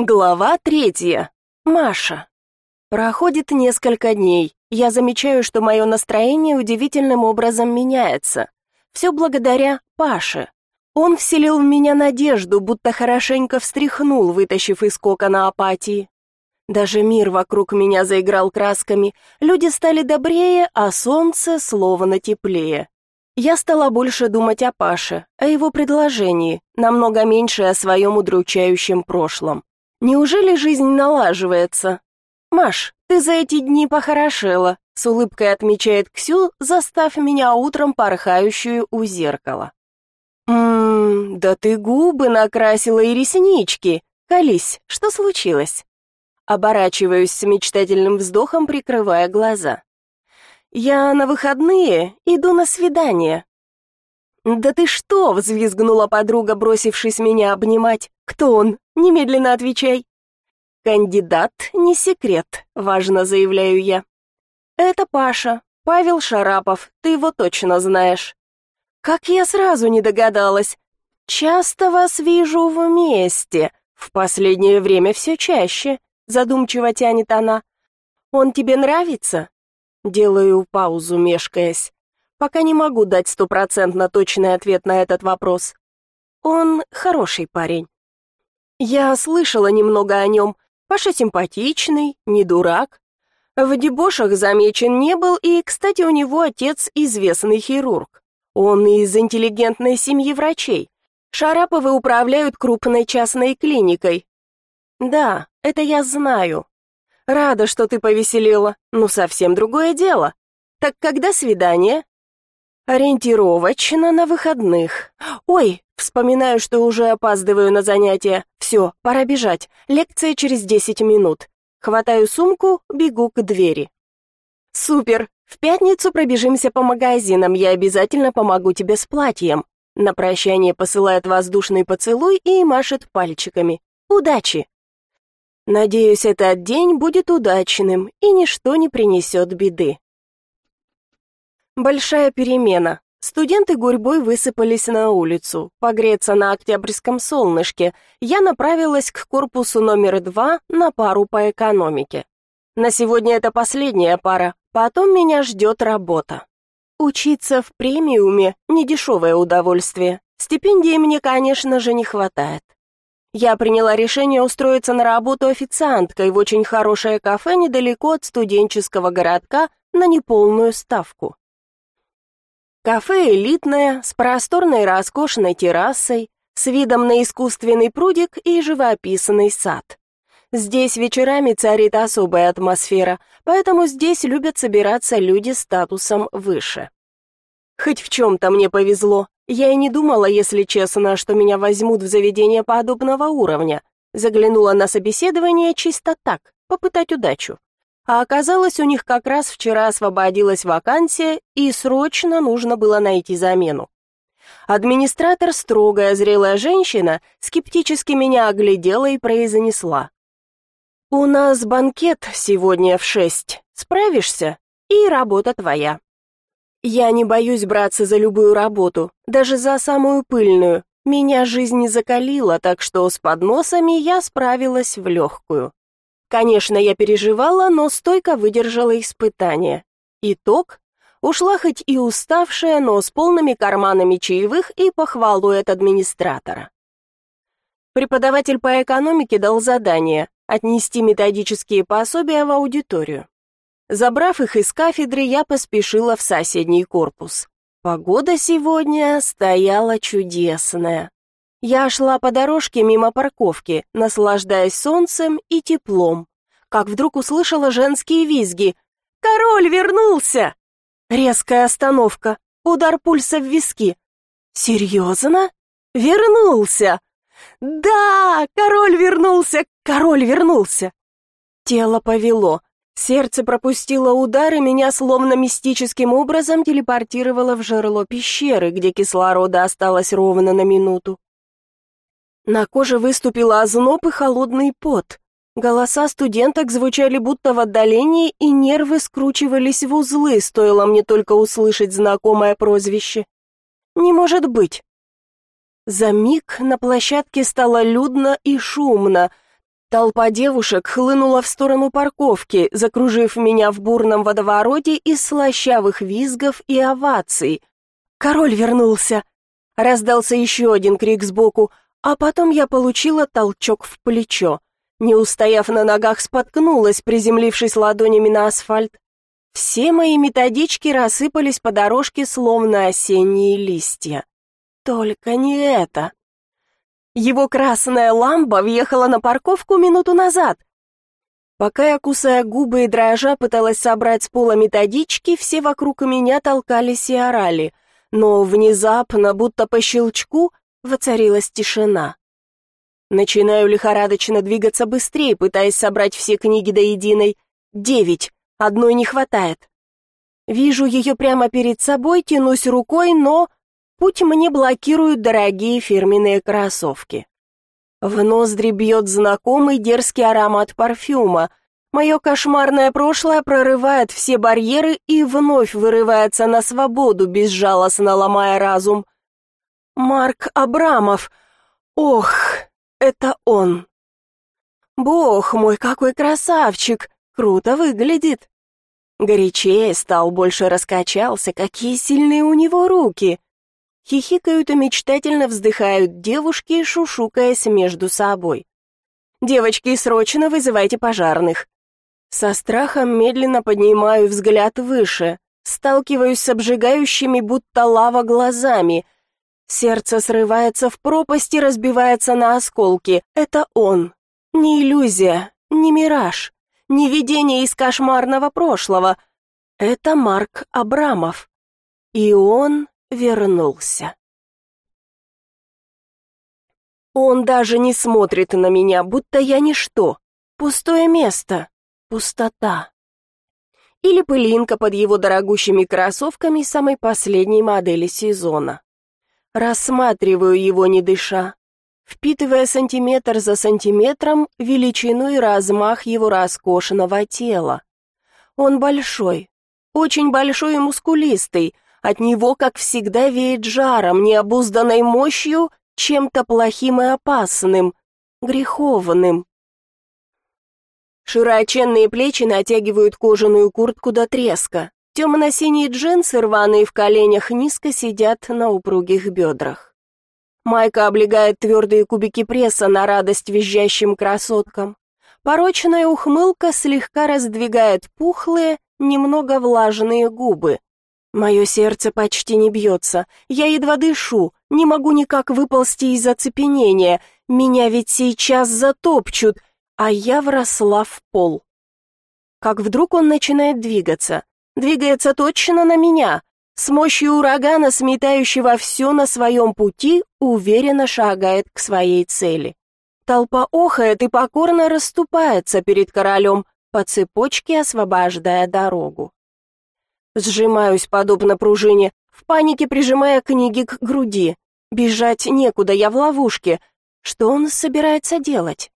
Глава третья. Маша. Проходит несколько дней. Я замечаю, что мое настроение удивительным образом меняется. Все благодаря Паше. Он вселил в меня надежду, будто хорошенько встряхнул, вытащив из кокона апатии. Даже мир вокруг меня заиграл красками, люди стали добрее, а солнце словно теплее. Я стала больше думать о Паше, о его предложении, намного меньше о своем удручающем прошлом. Неужели жизнь налаживается? Маш, ты за эти дни похорошела, с улыбкой отмечает Ксю, застав меня утром порхающую у зеркала. Мм, да ты губы накрасила и реснички. Колись, что случилось? Оборачиваюсь с мечтательным вздохом, прикрывая глаза. Я на выходные иду на свидание. Да ты что, взвизгнула подруга, бросившись меня обнимать. Кто он? Немедленно отвечай. Кандидат не секрет, важно заявляю я. Это Паша, Павел Шарапов, ты его точно знаешь. Как я сразу не догадалась. Часто вас вижу вместе. В последнее время все чаще, задумчиво тянет она. Он тебе нравится? Делаю паузу, мешкаясь. Пока не могу дать стопроцентно точный ответ на этот вопрос. Он хороший парень. Я слышала немного о нем. Паша симпатичный, не дурак. В дебошах замечен не был, и, кстати, у него отец известный хирург. Он из интеллигентной семьи врачей. Шараповы управляют крупной частной клиникой. Да, это я знаю. Рада, что ты повеселела. Ну, совсем другое дело. Так когда свидание? Ориентировочно на выходных. Ой, вспоминаю, что уже опаздываю на занятия. Все, пора бежать. Лекция через 10 минут. Хватаю сумку, бегу к двери. Супер. В пятницу пробежимся по магазинам. Я обязательно помогу тебе с платьем. На прощание посылает воздушный поцелуй и машет пальчиками. Удачи. Надеюсь, этот день будет удачным и ничто не принесет беды. Большая перемена. Студенты гурьбой высыпались на улицу, погреться на октябрьском солнышке. Я направилась к корпусу номер два на пару по экономике. На сегодня это последняя пара, потом меня ждет работа. Учиться в премиуме – недешевое удовольствие. Стипендии мне, конечно же, не хватает. Я приняла решение устроиться на работу официанткой в очень хорошее кафе недалеко от студенческого городка на неполную ставку. Кафе элитное, с просторной роскошной террасой, с видом на искусственный прудик и живописный сад. Здесь вечерами царит особая атмосфера, поэтому здесь любят собираться люди статусом выше. Хоть в чем-то мне повезло. Я и не думала, если честно, что меня возьмут в заведение подобного уровня. Заглянула на собеседование чисто так, попытать удачу а оказалось, у них как раз вчера освободилась вакансия, и срочно нужно было найти замену. Администратор, строгая зрелая женщина, скептически меня оглядела и произнесла. «У нас банкет сегодня в шесть. Справишься? И работа твоя». Я не боюсь браться за любую работу, даже за самую пыльную. Меня жизнь не закалила, так что с подносами я справилась в легкую. Конечно, я переживала, но стойко выдержала испытание. Итог ушла хоть и уставшая, но с полными карманами чаевых и похвалой от администратора. Преподаватель по экономике дал задание отнести методические пособия в аудиторию. Забрав их из кафедры, я поспешила в соседний корпус. Погода сегодня стояла чудесная. Я шла по дорожке мимо парковки, наслаждаясь солнцем и теплом, как вдруг услышала женские визги. «Король вернулся!» Резкая остановка, удар пульса в виски. «Серьезно? Вернулся!» «Да, король вернулся! Король вернулся!» Тело повело, сердце пропустило удар и меня словно мистическим образом телепортировало в жерло пещеры, где кислорода осталось ровно на минуту. На коже выступил озноб и холодный пот. Голоса студенток звучали будто в отдалении, и нервы скручивались в узлы, стоило мне только услышать знакомое прозвище. «Не может быть!» За миг на площадке стало людно и шумно. Толпа девушек хлынула в сторону парковки, закружив меня в бурном водовороте из слащавых визгов и оваций. «Король вернулся!» Раздался еще один крик сбоку, а потом я получила толчок в плечо. Не устояв на ногах, споткнулась, приземлившись ладонями на асфальт. Все мои методички рассыпались по дорожке, словно осенние листья. Только не это. Его красная ламба въехала на парковку минуту назад. Пока я, кусая губы и дрожа, пыталась собрать с пола методички, все вокруг меня толкались и орали. Но внезапно, будто по щелчку, воцарилась тишина. Начинаю лихорадочно двигаться быстрее, пытаясь собрать все книги до единой. Девять. Одной не хватает. Вижу ее прямо перед собой, тянусь рукой, но Путь мне блокируют дорогие фирменные кроссовки. В ноздри бьет знакомый дерзкий аромат парфюма. Мое кошмарное прошлое прорывает все барьеры и вновь вырывается на свободу, безжалостно ломая разум. Марк Абрамов. Ох, это он. Бог мой, какой красавчик! Круто выглядит. Горячее стал, больше раскачался, какие сильные у него руки. Хихикают и мечтательно вздыхают девушки, шушукаясь между собой. «Девочки, срочно вызывайте пожарных!» Со страхом медленно поднимаю взгляд выше, сталкиваюсь с обжигающими, будто лава, глазами. Сердце срывается в пропасть и разбивается на осколки. Это он. Не иллюзия, не мираж, не видение из кошмарного прошлого. Это Марк Абрамов. И он вернулся. Он даже не смотрит на меня, будто я ничто. Пустое место, пустота. Или пылинка под его дорогущими кроссовками самой последней модели сезона. Рассматриваю его, не дыша, впитывая сантиметр за сантиметром величину и размах его роскошного тела. Он большой, очень большой и мускулистый, от него, как всегда, веет жаром, необузданной мощью, чем-то плохим и опасным, греховным. Широченные плечи натягивают кожаную куртку до треска. Темно-синие джинсы, рваные в коленях, низко сидят на упругих бедрах. Майка облегает твердые кубики пресса на радость визжащим красоткам. Порочная ухмылка слегка раздвигает пухлые, немного влажные губы. Мое сердце почти не бьется, я едва дышу, не могу никак выползти из оцепенения, меня ведь сейчас затопчут, а я вросла в пол. Как вдруг он начинает двигаться, двигается точно на меня, с мощью урагана, сметающего все на своем пути, уверенно шагает к своей цели. Толпа охает и покорно расступается перед королем, по цепочке освобождая дорогу. Сжимаюсь подобно пружине, в панике прижимая книги к груди. Бежать некуда, я в ловушке. Что он собирается делать?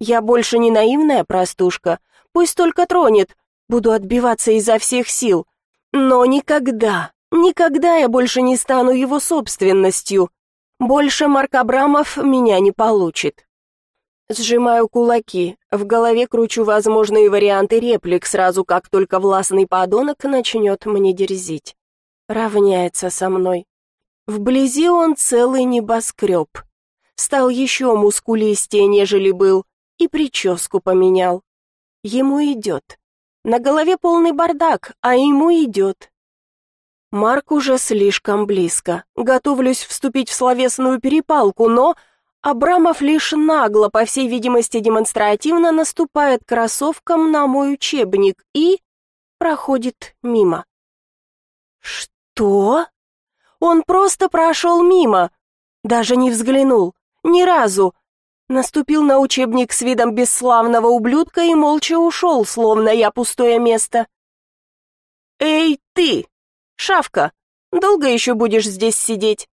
Я больше не наивная простушка. Пусть только тронет. Буду отбиваться изо всех сил. Но никогда, никогда я больше не стану его собственностью. Больше Марк Абрамов меня не получит. Сжимаю кулаки, в голове кручу возможные варианты реплик, сразу как только властный подонок начнет мне дерзить. Равняется со мной. Вблизи он целый небоскреб. Стал еще мускулистее, нежели был, и прическу поменял. Ему идет. На голове полный бардак, а ему идет. Марк уже слишком близко. Готовлюсь вступить в словесную перепалку, но Абрамов лишь нагло, по всей видимости демонстративно, наступает кроссовком на мой учебник и проходит мимо. Что? Он просто прошел мимо, даже не взглянул, ни разу. Наступил на учебник с видом бесславного ублюдка и молча ушел, словно я пустое место. «Эй, ты! Шавка! Долго еще будешь здесь сидеть?»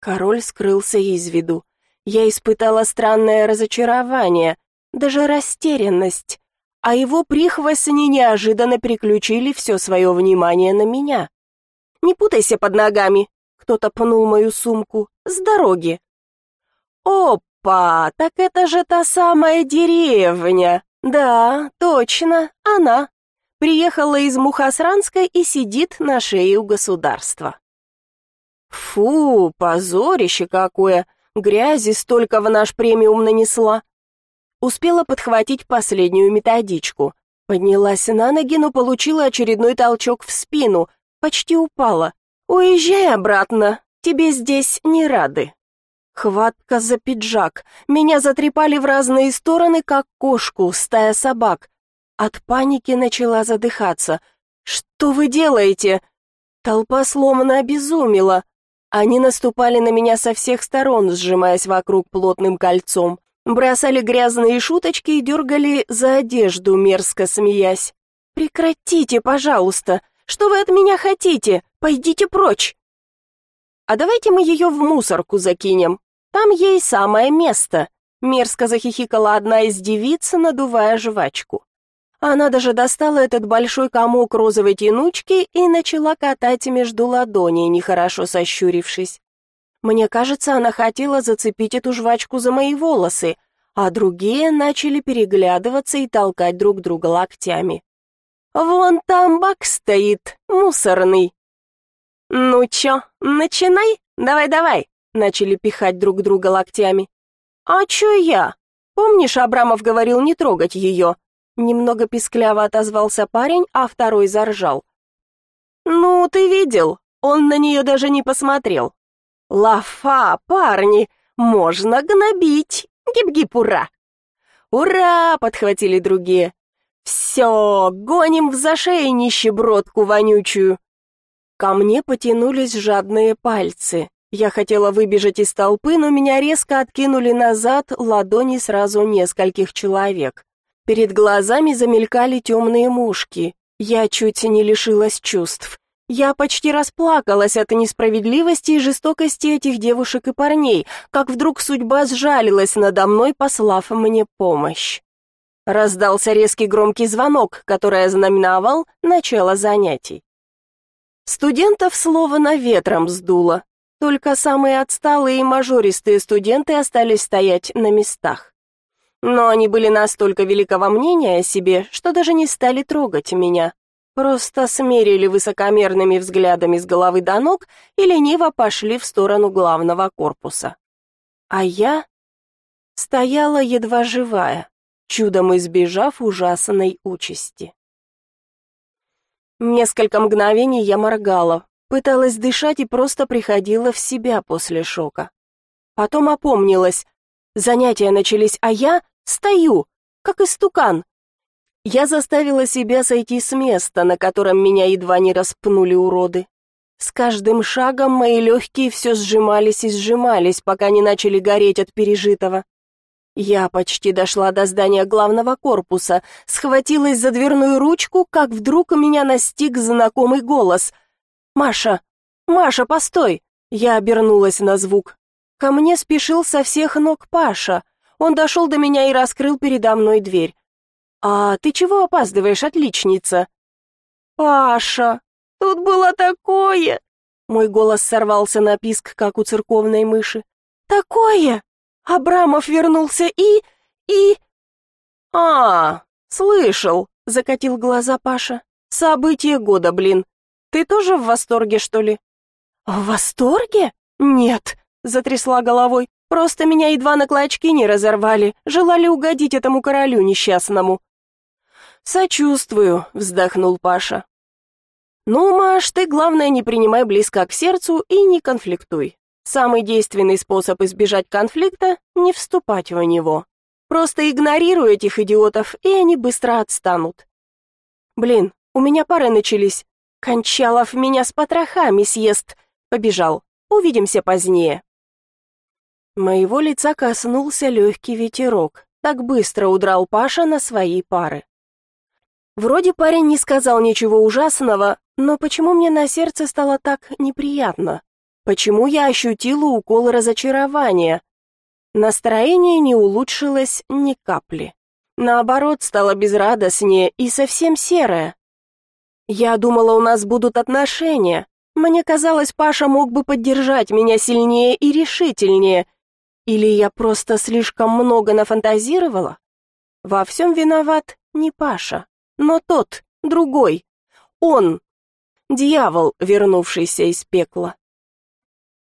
Король скрылся из виду я испытала странное разочарование, даже растерянность, а его прихвостни неожиданно переключили все свое внимание на меня. «Не путайся под ногами!» — кто-то пнул мою сумку. «С дороги!» «О, Опа, так это же та самая деревня. Да, точно, она. Приехала из Мухасранской и сидит на шее у государства. Фу, позорище какое. Грязи столько в наш премиум нанесла. Успела подхватить последнюю методичку. Поднялась на ноги, но получила очередной толчок в спину. Почти упала. «Уезжай обратно, тебе здесь не рады». Хватка за пиджак. Меня затрепали в разные стороны, как кошку, стая собак. От паники начала задыхаться. «Что вы делаете?» Толпа сломанно обезумела. Они наступали на меня со всех сторон, сжимаясь вокруг плотным кольцом. Бросали грязные шуточки и дергали за одежду, мерзко смеясь. «Прекратите, пожалуйста! Что вы от меня хотите? Пойдите прочь!» «А давайте мы ее в мусорку закинем. Там ей самое место!» Мерзко захихикала одна из девиц, надувая жвачку. Она даже достала этот большой комок розовой тянучки и начала катать между ладоней, нехорошо сощурившись. Мне кажется, она хотела зацепить эту жвачку за мои волосы, а другие начали переглядываться и толкать друг друга локтями. «Вон там бак стоит, мусорный». «Ну чё, начинай? Давай-давай», — начали пихать друг друга локтями. «А чё я? Помнишь, Абрамов говорил не трогать её?» Немного пискляво отозвался парень, а второй заржал. «Ну, ты видел, он на нее даже не посмотрел. Лафа, парни, можно гнобить, гиб-гиб, ура!» «Ура!» — подхватили другие. «Все, гоним в зашей нищебродку вонючую!» Ко мне потянулись жадные пальцы. Я хотела выбежать из толпы, но меня резко откинули назад ладони сразу нескольких человек. Перед глазами замелькали темные мушки. Я чуть не лишилась чувств. Я почти расплакалась от несправедливости и жестокости этих девушек и парней, как вдруг судьба сжалилась надо мной, послав мне помощь. Раздался резкий громкий звонок, который ознаменовал начало занятий. Студентов словно ветром сдуло. Только самые отсталые и мажористые студенты остались стоять на местах. Но они были настолько великого мнения о себе, что даже не стали трогать меня. Просто смерили высокомерными взглядами с головы до ног и лениво пошли в сторону главного корпуса. А я стояла едва живая, чудом избежав ужасной участи. Несколько мгновений я моргала, пыталась дышать и просто приходила в себя после шока. Потом опомнилась, Занятия начались, а я стою, как истукан. Я заставила себя сойти с места, на котором меня едва не распнули уроды. С каждым шагом мои легкие все сжимались и сжимались, пока не начали гореть от пережитого. Я почти дошла до здания главного корпуса, схватилась за дверную ручку, как вдруг меня настиг знакомый голос. «Маша! Маша, постой!» Я обернулась на звук. Ко мне спешил со всех ног Паша. Он дошел до меня и раскрыл передо мной дверь. «А ты чего опаздываешь, отличница?» «Паша, тут было такое!» Мой голос сорвался на писк, как у церковной мыши. «Такое! Абрамов вернулся и... и...» «А, слышал!» — закатил глаза Паша. «Событие года, блин. Ты тоже в восторге, что ли?» «В восторге? Нет, затрясла головой. Просто меня едва на клочки не разорвали, желали угодить этому королю несчастному. Сочувствую, вздохнул Паша. Ну, Маш, ты главное не принимай близко к сердцу и не конфликтуй. Самый действенный способ избежать конфликта не вступать в него. Просто игнорируй этих идиотов, и они быстро отстанут. Блин, у меня пары начались. Кончалов меня с потрохами съест. Побежал. Увидимся позднее. Моего лица коснулся легкий ветерок. Так быстро удрал Паша на свои пары. Вроде парень не сказал ничего ужасного, но почему мне на сердце стало так неприятно? Почему я ощутила укол разочарования? Настроение не улучшилось ни капли. Наоборот, стало безрадостнее и совсем серое. Я думала, у нас будут отношения. Мне казалось, Паша мог бы поддержать меня сильнее и решительнее, Или я просто слишком много нафантазировала? Во всем виноват не Паша, но тот, другой. Он. Дьявол, вернувшийся из пекла.